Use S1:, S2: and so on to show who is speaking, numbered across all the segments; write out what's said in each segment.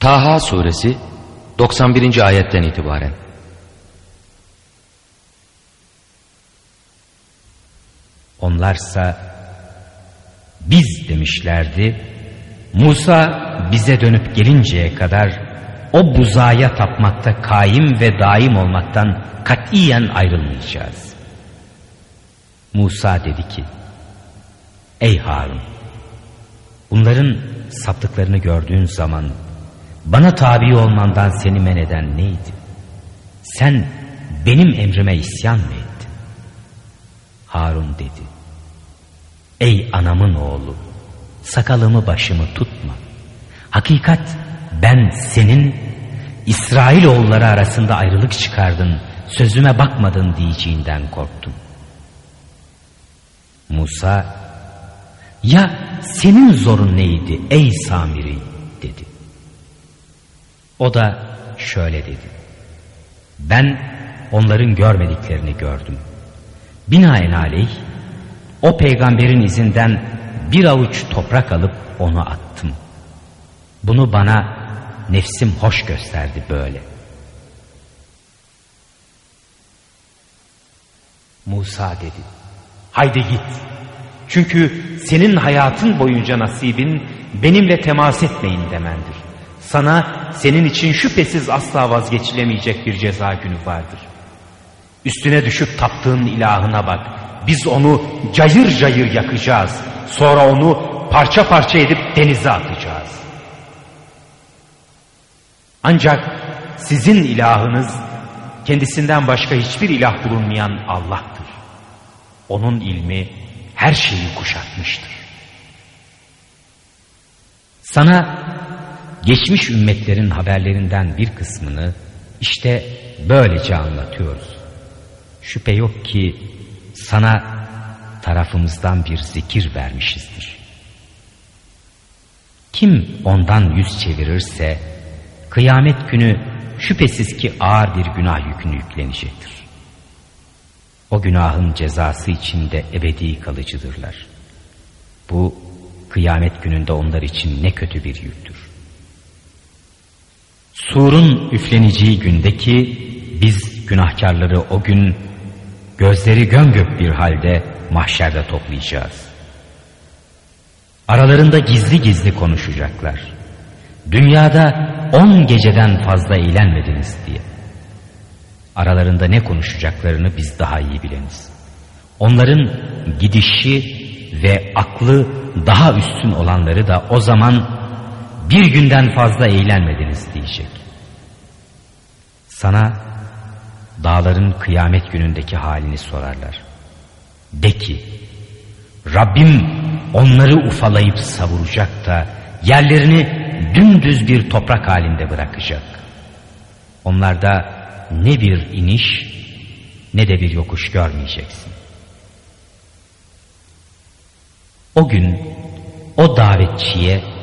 S1: Taha suresi 91. ayetten itibaren.
S2: Onlarsa biz demişlerdi. Musa bize dönüp gelinceye kadar o buzaya tapmakta kaim ve daim olmaktan katiyen ayrılmayacağız. Musa dedi ki, Ey Harun! Bunların saptıklarını gördüğün zaman bana tabi olmandan seni men eden neydi? Sen benim emrime isyan mı ettin? Harun dedi. Ey anamın oğlu! Sakalımı başımı tutma. Hakikat ben senin İsrail oğulları arasında ayrılık çıkardın, sözüme bakmadın diyeceğinden korktum. Musa, ya senin zorun neydi ey Samiri dedi. O da şöyle dedi. Ben onların görmediklerini gördüm. Binaenaleyh o peygamberin izinden bir avuç toprak alıp onu attım. Bunu bana nefsim hoş gösterdi böyle. Musa dedi. Haydi git. Çünkü senin hayatın boyunca nasibin benimle temas etmeyin demendir. Sana senin için şüphesiz asla vazgeçilemeyecek bir ceza günü vardır. Üstüne düşüp taptığın ilahına bak. Biz onu cayır cayır yakacağız. Sonra onu parça parça edip denize atacağız. Ancak sizin ilahınız kendisinden başka hiçbir ilah bulunmayan Allah'tır. Onun ilmi her şeyi kuşatmıştır. Sana geçmiş ümmetlerin haberlerinden bir kısmını işte böylece anlatıyoruz. Şüphe yok ki sana tarafımızdan bir zikir vermişizdir. Kim ondan yüz çevirirse kıyamet günü şüphesiz ki ağır bir günah yükünü yüklenecektir. O günahın cezası içinde ebedi kalıcıdırlar. Bu kıyamet gününde onlar için ne kötü bir yüktür. Surun üfleneceği gündeki biz günahkarları o gün gözleri gömgök bir halde mahşerde toplayacağız. Aralarında gizli gizli konuşacaklar. Dünyada on geceden fazla eğlenmediniz diye. Aralarında ne konuşacaklarını biz daha iyi bileniz. Onların gidişi ve aklı daha üstün olanları da o zaman bir günden fazla eğlenmediniz diyecek. Sana dağların kıyamet günündeki halini sorarlar. De ki, Rabbim onları ufalayıp savuracak da yerlerini dümdüz bir toprak halinde bırakacak. Onlarda ne bir iniş ne de bir yokuş görmeyeceksin. O gün o davetçiye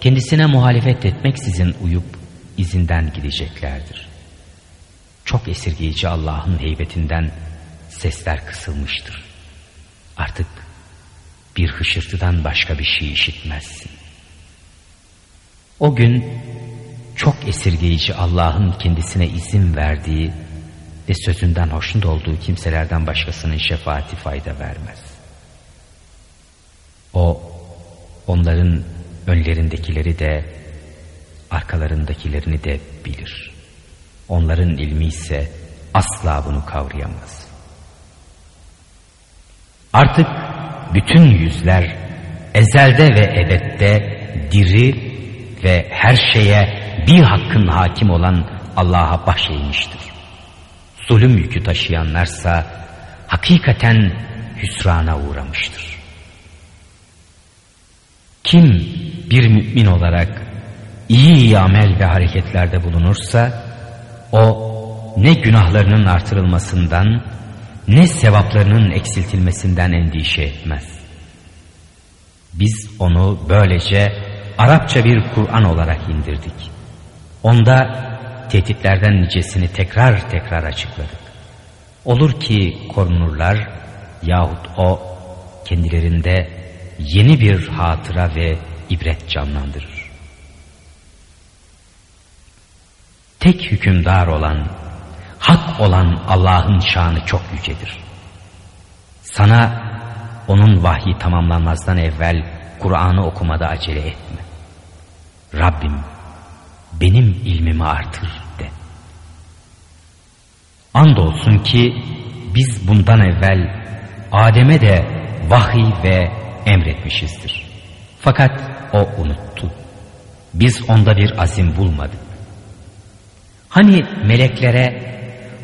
S2: kendisine muhalefet etmeksizin uyup izinden gideceklerdir. Çok esirgeyici Allah'ın heybetinden sesler kısılmıştır. Artık bir hışırtıdan başka bir şey işitmezsin. O gün çok esirgeyici Allah'ın kendisine izin verdiği ve sözünden hoşnut olduğu kimselerden başkasının şefaati fayda vermez. O onların önlerindekileri de arkalarındakilerini de bilir. Onların ilmi ise asla bunu kavrayamaz. Artık bütün yüzler ezelde ve ebette diri ve her şeye bir hakkın hakim olan Allah'a bahşeymiştir. Zulüm yükü taşıyanlarsa hakikaten hüsrana uğramıştır. Kim bir mümin olarak iyi amel ve hareketlerde bulunursa o ne günahlarının artırılmasından ne sevaplarının eksiltilmesinden endişe etmez. Biz onu böylece Arapça bir Kur'an olarak indirdik. Onda tehditlerden nicesini tekrar tekrar açıkladık. Olur ki korunurlar yahut o kendilerinde yeni bir hatıra ve ibret canlandırır. tek hükümdar olan, hak olan Allah'ın şanı çok yücedir. Sana onun vahyi tamamlanmazdan evvel Kur'an'ı okumada acele etme. Rabbim benim ilmimi artır de. Andolsun ki biz bundan evvel Adem'e de vahiy ve emretmişizdir. Fakat o unuttu. Biz onda bir azim bulmadık. Hani meleklere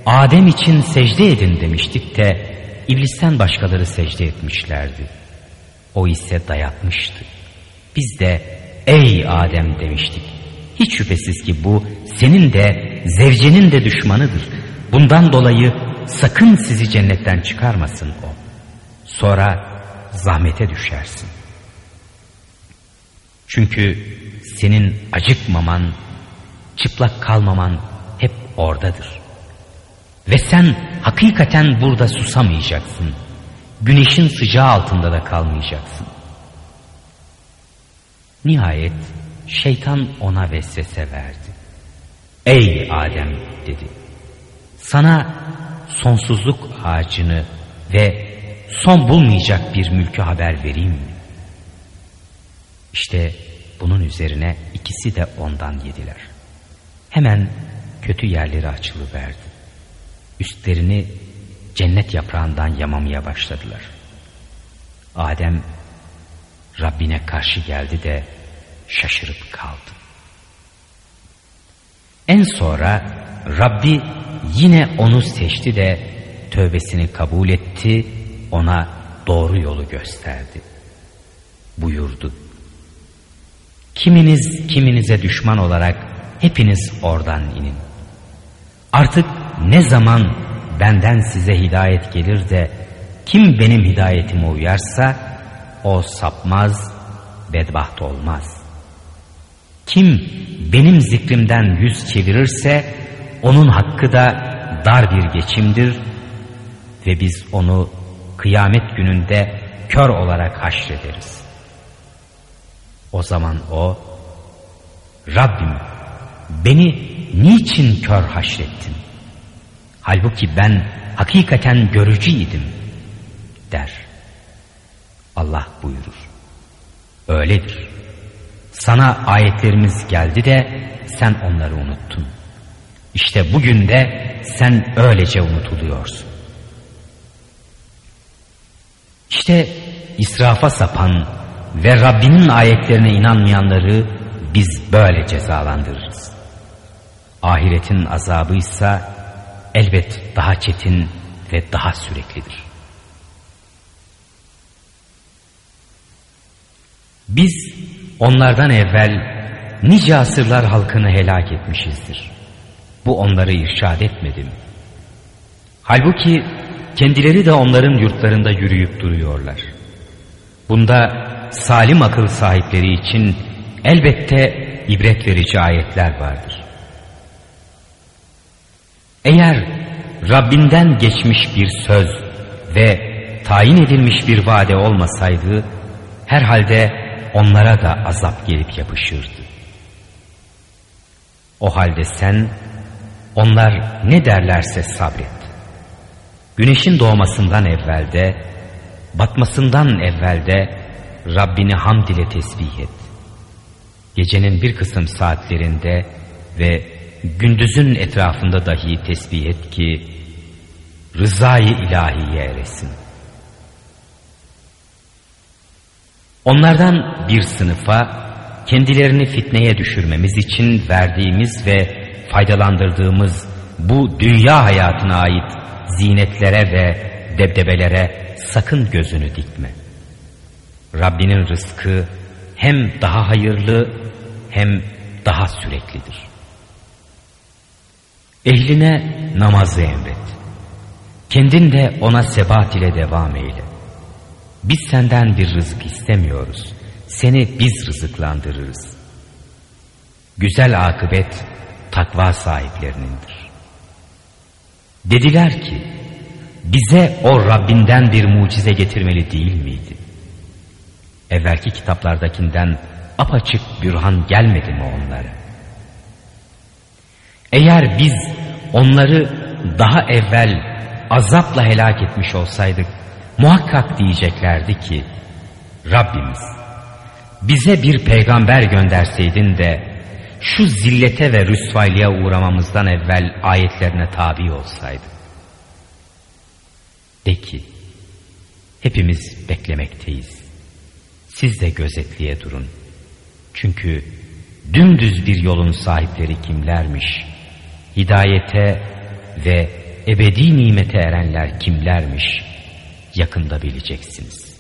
S2: Adem için secde edin demiştik de iblisten başkaları secde etmişlerdi. O ise dayatmıştı. Biz de ey Adem demiştik. Hiç şüphesiz ki bu senin de zevcenin de düşmanıdır. Bundan dolayı sakın sizi cennetten çıkarmasın o. Sonra zahmete düşersin. Çünkü senin acıkmaman, çıplak kalmaman hep oradadır. Ve sen hakikaten burada susamayacaksın. Güneşin sıcağı altında da kalmayacaksın. Nihayet şeytan ona vesvese verdi. Ey Adem dedi. Sana sonsuzluk ağacını ve son bulmayacak bir mülkü haber vereyim mi? İşte bunun üzerine ikisi de ondan yediler. Hemen kötü yerleri açılıverdi. Üstlerini cennet yaprağından yamamaya başladılar. Adem Rabbine karşı geldi de şaşırıp kaldı. En sonra Rabbi yine onu seçti de tövbesini kabul etti, ona doğru yolu gösterdi. Buyurdu. Kiminiz kiminize düşman olarak hepiniz oradan inin. Artık ne zaman benden size hidayet gelir de kim benim hidayetime uyarsa o sapmaz, bedbaht olmaz. Kim benim zikrimden yüz çevirirse onun hakkı da dar bir geçimdir ve biz onu kıyamet gününde kör olarak haşrederiz. O zaman o, Rabbim beni niçin kör haşrettin? Halbuki ben hakikaten görücüydim der. Allah buyurur. Öyledir. Sana ayetlerimiz geldi de sen onları unuttun. İşte bugün de sen öylece unutuluyorsun. İşte israfa sapan ve Rabbinin ayetlerine inanmayanları biz böyle cezalandırırız. Ahiretin azabıysa elbet daha çetin ve daha süreklidir. Biz onlardan evvel nice asırlar halkını helak etmişizdir. Bu onları irşad etmedi mi? Halbuki kendileri de onların yurtlarında yürüyüp duruyorlar. Bunda salim akıl sahipleri için elbette ibret verici ayetler vardır. Eğer Rabbinden geçmiş bir söz ve tayin edilmiş bir vade olmasaydı herhalde onlara da azap gelip yapışırdı. O halde sen onlar ne derlerse sabret. Güneşin doğmasından evvelde, batmasından evvelde Rabbini hamd ile tesbih et. Gecenin bir kısım saatlerinde ve gündüzün etrafında dahi tesbih et ki rızayı ilahiye eresin. Onlardan bir sınıfa kendilerini fitneye düşürmemiz için verdiğimiz ve faydalandırdığımız bu dünya hayatına ait zinetlere ve debdebelere sakın gözünü dikme. Rabbinin rızkı hem daha hayırlı hem daha süreklidir. Ehline namazı emret. Kendin de ona sebat ile devam eyle. Biz senden bir rızık istemiyoruz. Seni biz rızıklandırırız. Güzel akıbet takva sahiplerinindir. Dediler ki, bize o Rabbinden bir mucize getirmeli değil miydi? Evvelki kitaplardakinden apaçık bürhan gelmedi mi onlara? Eğer biz onları daha evvel azapla helak etmiş olsaydık muhakkak diyeceklerdi ki Rabbimiz bize bir peygamber gönderseydin de şu zillete ve rüsvaylığa uğramamızdan evvel ayetlerine tabi olsaydı. De ki hepimiz beklemekteyiz. Siz de gözetliye durun. Çünkü dümdüz bir yolun sahipleri kimlermiş? Hidayete ve ebedi nimete erenler kimlermiş? Yakında bileceksiniz.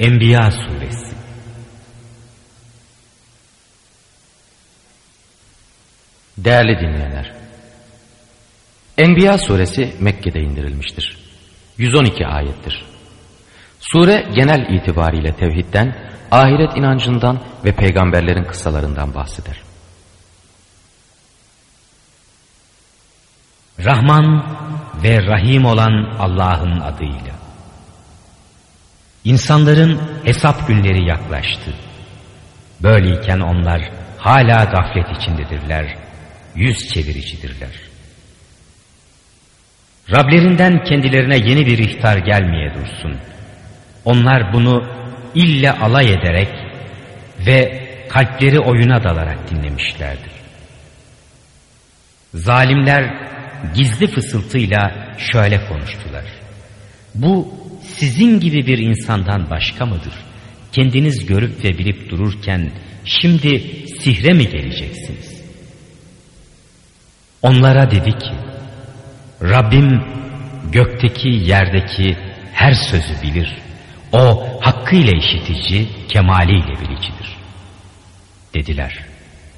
S2: Enbiya Suresi
S1: Değerli dinleyenler, Enbiya suresi Mekke'de indirilmiştir. 112 ayettir. Sure genel itibariyle tevhidden, ahiret inancından ve peygamberlerin kıssalarından bahseder.
S2: Rahman ve Rahim olan Allah'ın adıyla. İnsanların hesap günleri yaklaştı. Böyleyken onlar hala gaflet içindedirler, yüz çeviricidirler. Rablerinden kendilerine yeni bir ihtar gelmeye dursun. Onlar bunu ille alay ederek ve kalpleri oyuna dalarak dinlemişlerdir. Zalimler gizli fısıltıyla şöyle konuştular. Bu sizin gibi bir insandan başka mıdır? Kendiniz görüp ve bilip dururken şimdi sihre mi geleceksiniz? Onlara dedi ki, Rabbim gökteki yerdeki her sözü bilir. O hakkıyla işitici, kemaliyle bilicidir. Dediler.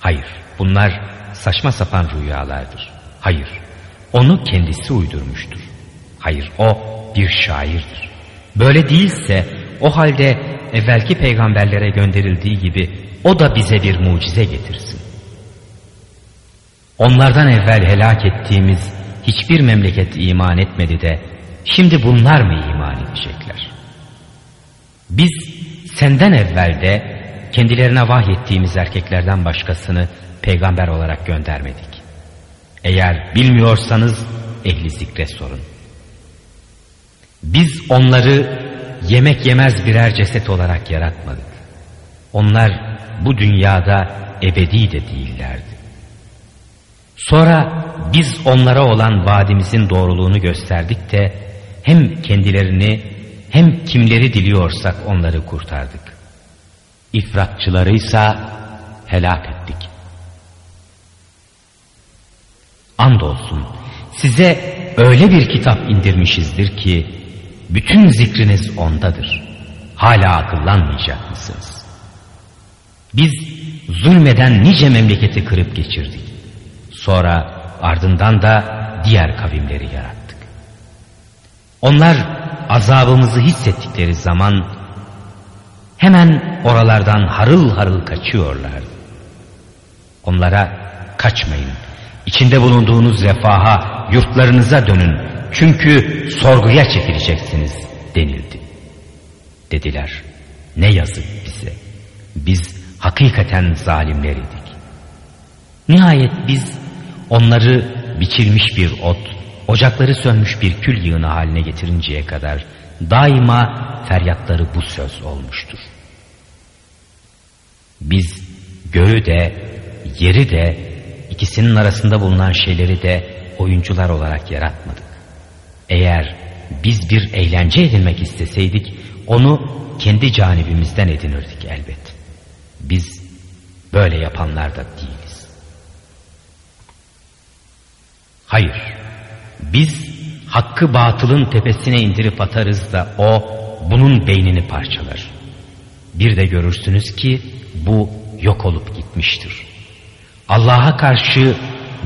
S2: Hayır, bunlar saçma sapan rüyalardır. Hayır, onu kendisi uydurmuştur. Hayır, o bir şairdir. Böyle değilse o halde evvelki peygamberlere gönderildiği gibi o da bize bir mucize getirsin. Onlardan evvel helak ettiğimiz hiçbir memleket iman etmedi de şimdi bunlar mı iman edecekler? Biz senden evvel de kendilerine vahyettiğimiz erkeklerden başkasını peygamber olarak göndermedik. Eğer bilmiyorsanız ehli zikre sorun. Biz onları yemek yemez birer ceset olarak yaratmadık. Onlar bu dünyada ebedi de değillerdi. Sonra biz onlara olan vaadimizin doğruluğunu gösterdik de hem kendilerini hem kimleri diliyorsak onları kurtardık. İfratçıları ise helak ettik. Andolsun size öyle bir kitap indirmişizdir ki bütün zikriniz ondadır. Hala akıllanmayacak mısınız? Biz zulmeden nice memleketi kırıp geçirdik. Sonra ardından da diğer kavimleri yarattık. Onlar azabımızı hissettikleri zaman hemen oralardan harıl harıl kaçıyorlar. Onlara kaçmayın İçinde bulunduğunuz refaha, yurtlarınıza dönün. Çünkü sorguya çekileceksiniz denildi. Dediler. Ne yazık bize. Biz hakikaten zalimleriydik. Nihayet biz onları biçilmiş bir ot, ocakları sönmüş bir kül yığını haline getirinceye kadar daima feryatları bu söz olmuştur. Biz göğü de, yeri de, ikisinin arasında bulunan şeyleri de oyuncular olarak yaratmadık. Eğer biz bir eğlence edinmek isteseydik onu kendi canibimizden edinirdik elbet. Biz böyle yapanlar da değiliz. Hayır, biz hakkı batılın tepesine indirip atarız da o bunun beynini parçalar. Bir de görürsünüz ki bu yok olup gitmiştir. Allah'a karşı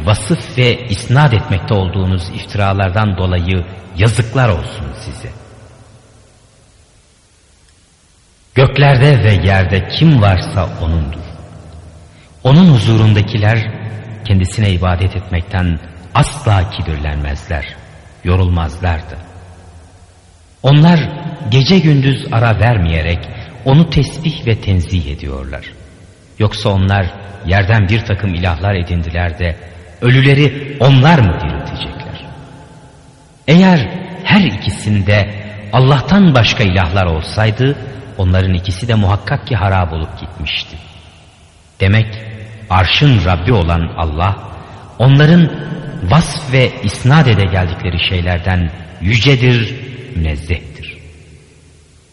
S2: vasıf ve isnat etmekte olduğunuz iftiralardan dolayı yazıklar olsun size. Göklerde ve yerde kim varsa O'nundur. Onun huzurundakiler kendisine ibadet etmekten asla kibirlenmezler, yorulmazlar da. Onlar gece gündüz ara vermeyerek onu tesbih ve tenzih ediyorlar. Yoksa onlar yerden bir takım ilahlar edindiler de ölüleri onlar mı diriltecekler? Eğer her ikisinde Allah'tan başka ilahlar olsaydı onların ikisi de muhakkak ki harap olup gitmişti. Demek arşın Rabbi olan Allah onların vasf ve isnat ede geldikleri şeylerden yücedir, münezzehtir.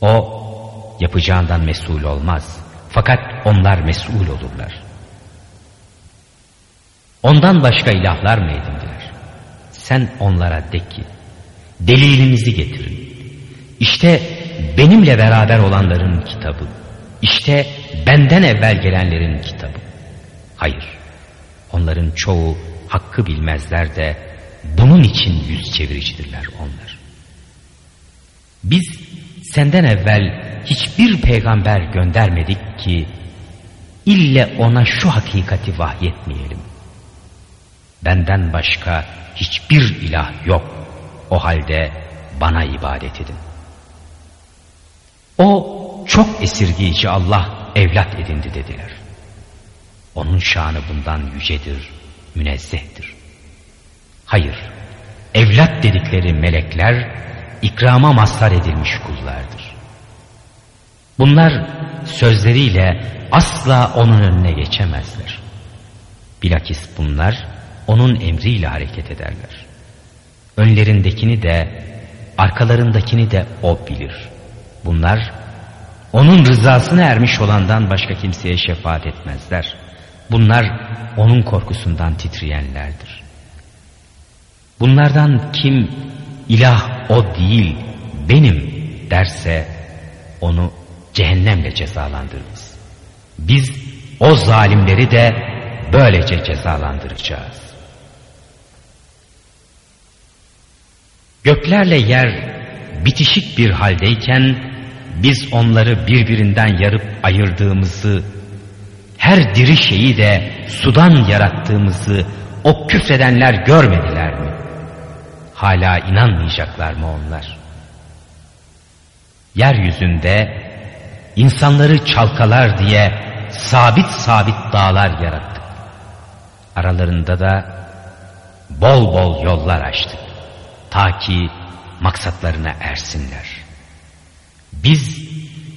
S2: O yapacağından mesul olmaz. Fakat onlar mesul olurlar. Ondan başka ilahlar mı edindiler? Sen onlara de ki, delilinizi getirin. İşte benimle beraber olanların kitabı. İşte benden evvel gelenlerin kitabı. Hayır, onların çoğu hakkı bilmezler de bunun için yüz çeviricidirler onlar. Biz senden evvel hiçbir peygamber göndermedik ki ille ona şu hakikati vahyetmeyelim. Benden başka hiçbir ilah yok. O halde bana ibadet edin. O çok esirgiyici Allah evlat edindi dediler. Onun şanı bundan yücedir, münezzehtir. Hayır, evlat dedikleri melekler ikrama mazhar edilmiş kullardır. Bunlar sözleriyle asla onun önüne geçemezler. Bilakis bunlar onun emriyle hareket ederler. Önlerindekini de arkalarındakini de o bilir. Bunlar onun rızasına ermiş olandan başka kimseye şefaat etmezler. Bunlar onun korkusundan titreyenlerdir. Bunlardan kim ilah o değil benim derse onu cehennemle cezalandırırız. Biz o zalimleri de böylece cezalandıracağız. Göklerle yer bitişik bir haldeyken biz onları birbirinden yarıp ayırdığımızı, her diri şeyi de sudan yarattığımızı o küfredenler görmediler mi? Hala inanmayacaklar mı onlar? Yeryüzünde insanları çalkalar diye sabit sabit dağlar yarattık. Aralarında da bol bol yollar açtık. Ta ki maksatlarına ersinler. Biz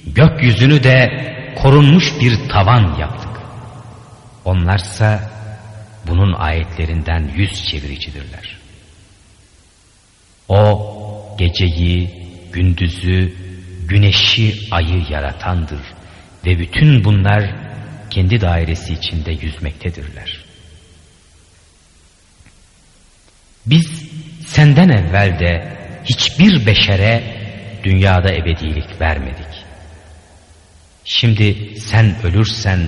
S2: gökyüzünü de korunmuş bir tavan yaptık. Onlarsa bunun ayetlerinden yüz çeviricidirler. O geceyi, gündüzü, güneşi, ayı yaratandır ve bütün bunlar kendi dairesi içinde yüzmektedirler. Biz senden evvel de hiçbir beşere dünyada ebedilik vermedik. Şimdi sen ölürsen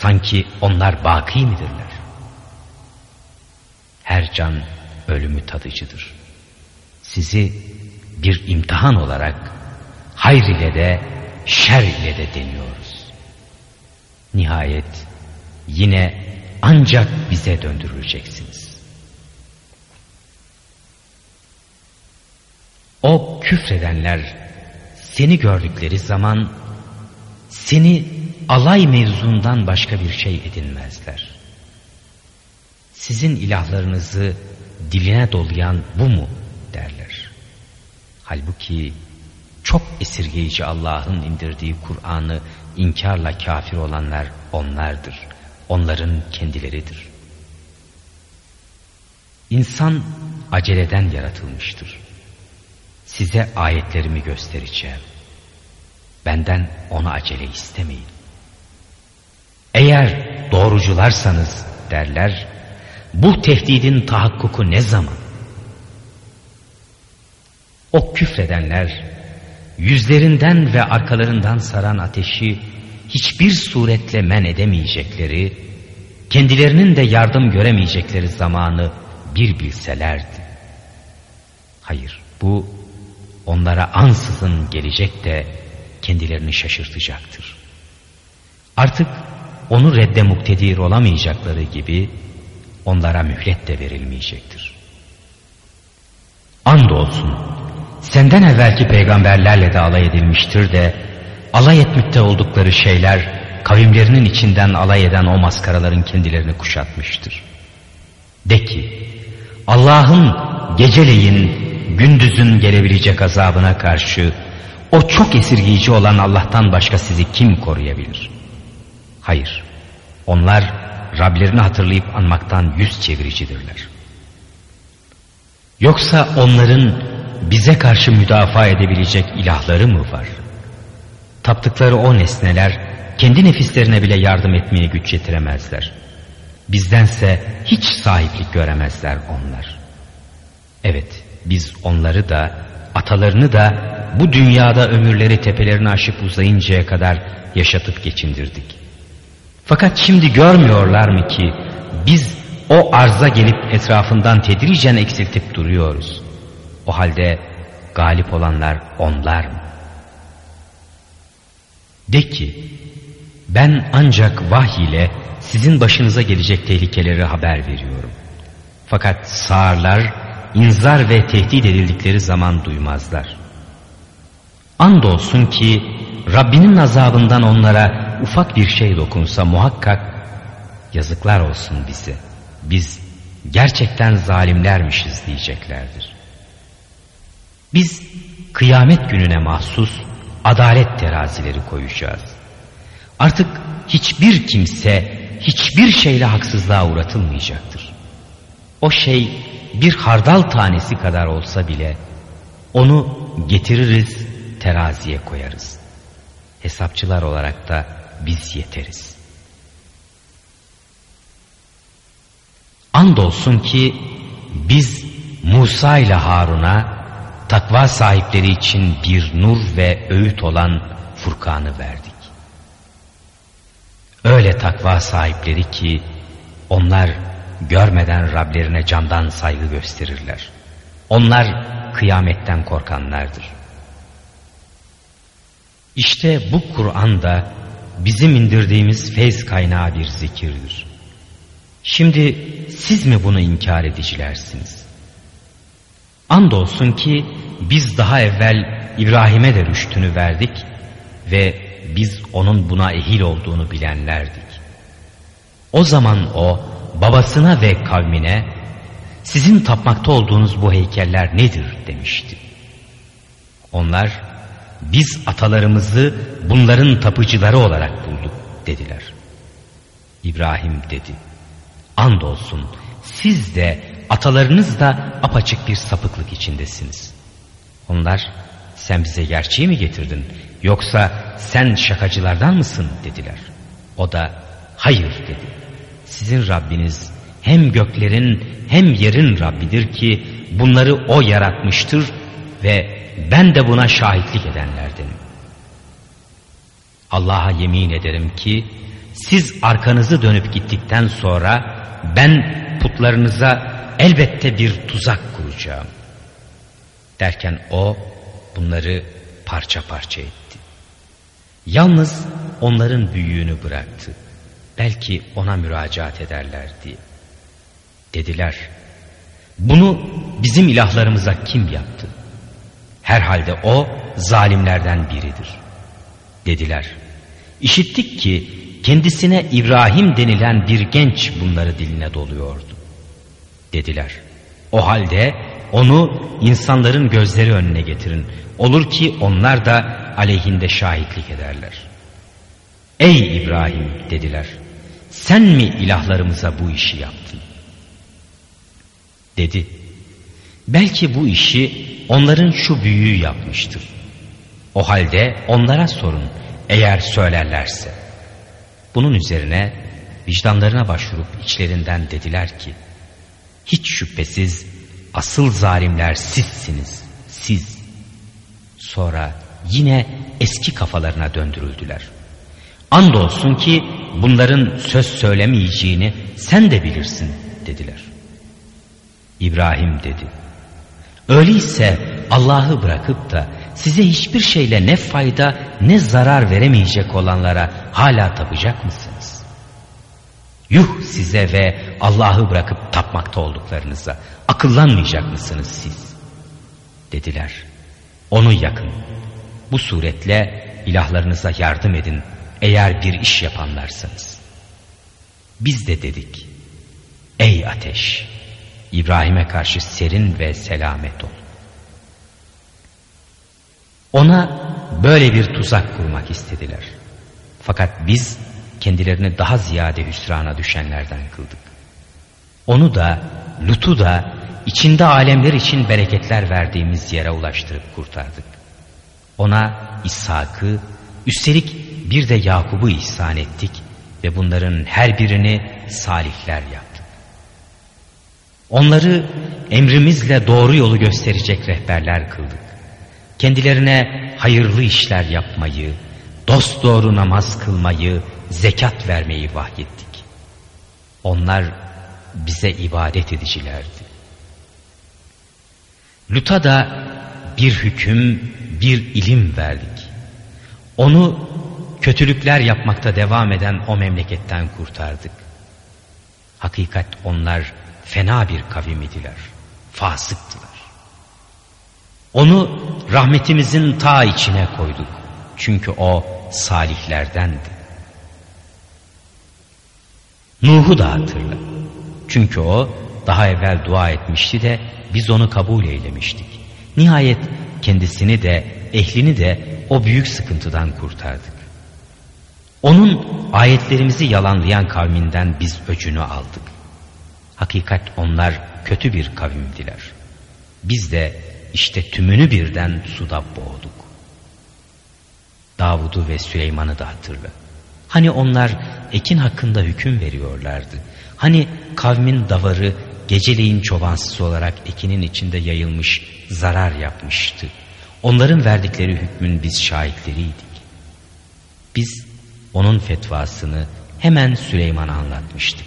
S2: sanki onlar baki midirler? Her can ölümü tadıcıdır. Sizi bir imtihan olarak hayr ile de şer ile de deniyoruz. Nihayet yine ancak bize döndürüleceksiniz. O küfredenler seni gördükleri zaman seni alay mevzundan başka bir şey edinmezler. Sizin ilahlarınızı diline dolayan bu mu derler. Halbuki çok esirgeyici Allah'ın indirdiği Kur'an'ı inkarla kafir olanlar onlardır. Onların kendileridir. İnsan aceleden yaratılmıştır. Size ayetlerimi göstereceğim. Benden ona acele istemeyin. Eğer doğrucularsanız derler, bu tehdidin tahakkuku ne zaman? O küfredenler yüzlerinden ve arkalarından saran ateşi hiçbir suretle men edemeyecekleri, kendilerinin de yardım göremeyecekleri zamanı bir bilselerdi. Hayır, bu onlara ansızın gelecek de kendilerini şaşırtacaktır. Artık onu redde muktedir olamayacakları gibi onlara mühlet de verilmeyecektir. Andolsun senden evvelki peygamberlerle de alay edilmiştir de alay etmekte oldukları şeyler kavimlerinin içinden alay eden o maskaraların kendilerini kuşatmıştır. De ki Allah'ın geceleyin gündüzün gelebilecek azabına karşı o çok esirgiyici olan Allah'tan başka sizi kim koruyabilir? Hayır. Onlar Rablerini hatırlayıp anmaktan yüz çeviricidirler. Yoksa onların bize karşı müdafaa edebilecek ilahları mı var? Taptıkları o nesneler kendi nefislerine bile yardım etmeye güç yetiremezler. Bizdense hiç sahiplik göremezler onlar. Evet biz onları da atalarını da bu dünyada ömürleri tepelerini aşıp uzayıncaya kadar yaşatıp geçindirdik. Fakat şimdi görmüyorlar mı ki biz o arza gelip etrafından tedricen eksiltip duruyoruz. O halde galip olanlar onlar mı? De ki ben ancak vahiy ile sizin başınıza gelecek tehlikeleri haber veriyorum. Fakat sağırlar inzar ve tehdit edildikleri zaman duymazlar. Andolsun ki Rabbinin azabından onlara ufak bir şey dokunsa muhakkak yazıklar olsun bize. Biz gerçekten zalimlermişiz diyeceklerdir. Biz kıyamet gününe mahsus adalet terazileri koyacağız. Artık hiçbir kimse hiçbir şeyle haksızlığa uğratılmayacaktır. O şey bir hardal tanesi kadar olsa bile onu getiririz teraziye koyarız. Hesapçılar olarak da biz yeteriz. Andolsun ki biz Musa ile Harun'a takva sahipleri için bir nur ve öğüt olan Furkan'ı verdik. Öyle takva sahipleri ki onlar görmeden Rablerine candan saygı gösterirler. Onlar kıyametten korkanlardır. İşte bu Kur'an da bizim indirdiğimiz feyz kaynağı bir zikirdir. Şimdi siz mi bunu inkar edicilersiniz? Andolsun ki biz daha evvel İbrahim'e de rüştünü verdik ve biz onun buna ehil olduğunu bilenlerdik. O zaman o babasına ve kavmine sizin tapmakta olduğunuz bu heykeller nedir demişti. Onlar biz atalarımızı bunların tapıcıları olarak bulduk dediler. İbrahim dedi. Andolsun siz de atalarınız da apaçık bir sapıklık içindesiniz. Onlar sen bize gerçeği mi getirdin yoksa sen şakacılardan mısın dediler. O da hayır dedi. Sizin Rabbiniz hem göklerin hem yerin Rabbidir ki bunları O yaratmıştır ve ben de buna şahitlik edenlerdenim. Allah'a yemin ederim ki siz arkanızı dönüp gittikten sonra ben putlarınıza elbette bir tuzak kuracağım. Derken o bunları parça parça etti. Yalnız onların büyüğünü bıraktı. Belki ona müracaat ederler diye. Dediler, bunu bizim ilahlarımıza kim yaptı? Herhalde o zalimlerden biridir. Dediler, işittik ki kendisine İbrahim denilen bir genç bunları diline doluyordu. Dediler, o halde onu insanların gözleri önüne getirin. Olur ki onlar da aleyhinde şahitlik ederler. Ey İbrahim dediler. Sen mi ilahlarımıza bu işi yaptın? Dedi. Belki bu işi onların şu büyüğü yapmıştır. O halde onlara sorun eğer söylerlerse. Bunun üzerine vicdanlarına başvurup içlerinden dediler ki hiç şüphesiz asıl zalimler sizsiniz siz. Sonra yine eski kafalarına döndürüldüler. Andolsun ki bunların söz söylemeyeceğini sen de bilirsin dediler. İbrahim dedi. Öyleyse Allah'ı bırakıp da size hiçbir şeyle ne fayda ne zarar veremeyecek olanlara hala tapacak mısınız? Yuh size ve Allah'ı bırakıp tapmakta olduklarınıza akıllanmayacak mısınız siz? Dediler. Onu yakın. Bu suretle ilahlarınıza yardım edin eğer bir iş yapanlarsınız. Biz de dedik, ey ateş, İbrahim'e karşı serin ve selamet ol. Ona böyle bir tuzak kurmak istediler. Fakat biz kendilerini daha ziyade hüsrana düşenlerden kıldık. Onu da, Lut'u da içinde alemler için bereketler verdiğimiz yere ulaştırıp kurtardık. Ona İshak'ı, üstelik bir de Yakub'u ihsan ettik ve bunların her birini salihler yaptık. Onları emrimizle doğru yolu gösterecek rehberler kıldık. Kendilerine hayırlı işler yapmayı, dost doğru namaz kılmayı, zekat vermeyi vahyettik. Onlar bize ibadet edicilerdi. Lut'a da bir hüküm, bir ilim verdik. Onu kötülükler yapmakta devam eden o memleketten kurtardık. Hakikat onlar fena bir kavim idiler, fasıktılar. Onu rahmetimizin ta içine koyduk. Çünkü o salihlerdendi. Nuh'u da hatırla. Çünkü o daha evvel dua etmişti de biz onu kabul eylemiştik. Nihayet kendisini de ehlini de o büyük sıkıntıdan kurtardık. Onun ayetlerimizi yalanlayan kavminden biz öcünü aldık. Hakikat onlar kötü bir kavimdiler. Biz de işte tümünü birden suda boğduk. Davud'u ve Süleyman'ı da hatırla. Hani onlar ekin hakkında hüküm veriyorlardı. Hani kavmin davarı geceleyin çobansız olarak ekinin içinde yayılmış zarar yapmıştı. Onların verdikleri hükmün biz şahitleriydik. Biz onun fetvasını hemen Süleyman'a anlatmıştık.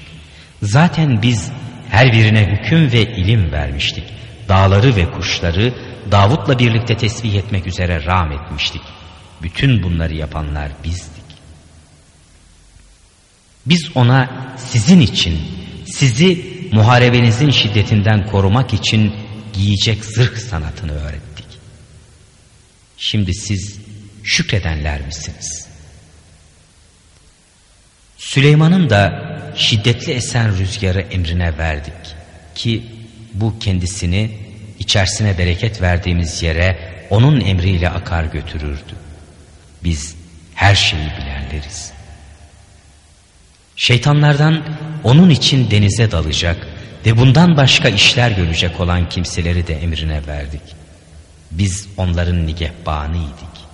S2: Zaten biz her birine hüküm ve ilim vermiştik. Dağları ve kuşları Davut'la birlikte tesbih etmek üzere ram etmiştik. Bütün bunları yapanlar bizdik. Biz ona sizin için, sizi muharebenizin şiddetinden korumak için giyecek zırh sanatını öğrettik. Şimdi siz şükredenler misiniz? Süleyman'ın da şiddetli esen rüzgarı emrine verdik ki bu kendisini içerisine bereket verdiğimiz yere onun emriyle akar götürürdü. Biz her şeyi bilenleriz. Şeytanlardan onun için denize dalacak ve bundan başka işler görecek olan kimseleri de emrine verdik. Biz onların nigebbanıydık.